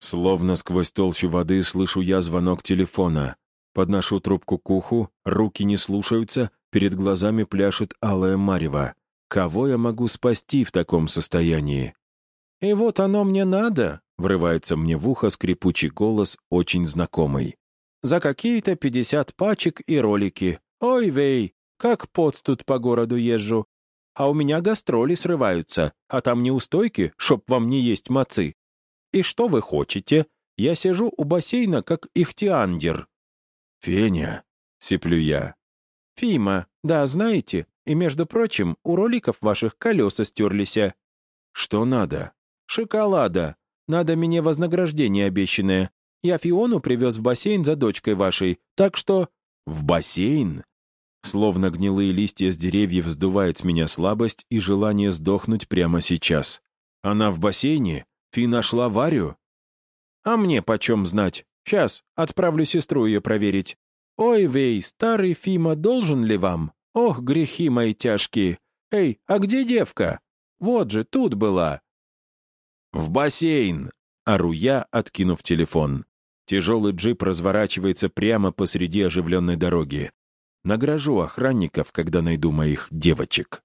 Словно сквозь толщу воды слышу я звонок телефона. Подношу трубку к уху, руки не слушаются, перед глазами пляшет алая марева. Кого я могу спасти в таком состоянии? «И вот оно мне надо», — врывается мне в ухо скрипучий голос, очень знакомый. «За какие-то пятьдесят пачек и ролики. Ой, вей, как поц тут по городу езжу. А у меня гастроли срываются, а там неустойки, чтоб вам не есть мацы. И что вы хотите? Я сижу у бассейна, как ихтиандер». «Феня», — сиплю я. «Фима, да, знаете, и, между прочим, у роликов ваших колеса стерлись». «Что надо?» «Шоколада. Надо мне вознаграждение обещанное. Я Фиону привез в бассейн за дочкой вашей, так что...» «В бассейн?» Словно гнилые листья с деревьев сдувает с меня слабость и желание сдохнуть прямо сейчас. «Она в бассейне? Фи нашла Варю?» «А мне почем знать? Сейчас отправлю сестру ее проверить. Ой, Вей, старый Фима должен ли вам? Ох, грехи мои тяжкие. Эй, а где девка? Вот же, тут была. «В бассейн!» — ору я, откинув телефон. Тяжелый джип разворачивается прямо посреди оживленной дороги. Награжу охранников, когда найду моих девочек.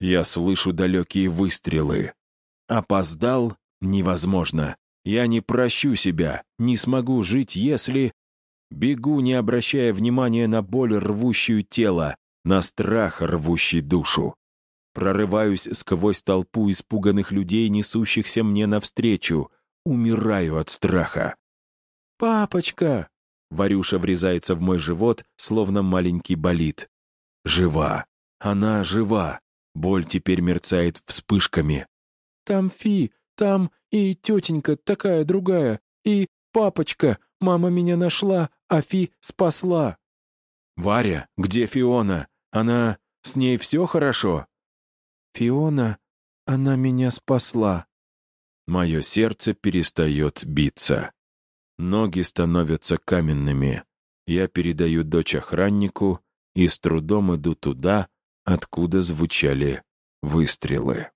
Я слышу далекие выстрелы. Опоздал? Невозможно. Я не прощу себя, не смогу жить, если... Бегу, не обращая внимания на боль, рвущую тело, на страх, рвущий душу. Прорываюсь сквозь толпу испуганных людей, несущихся мне навстречу. Умираю от страха. «Папочка!» Варюша врезается в мой живот, словно маленький болид. Жива. Она жива. Боль теперь мерцает вспышками. «Там Фи, там и тетенька такая другая, и папочка, мама меня нашла, а Фи спасла». «Варя, где Фиона? Она... с ней все хорошо?» Фиона, она меня спасла. Мое сердце перестает биться. Ноги становятся каменными. Я передаю дочь охраннику и с трудом иду туда, откуда звучали выстрелы.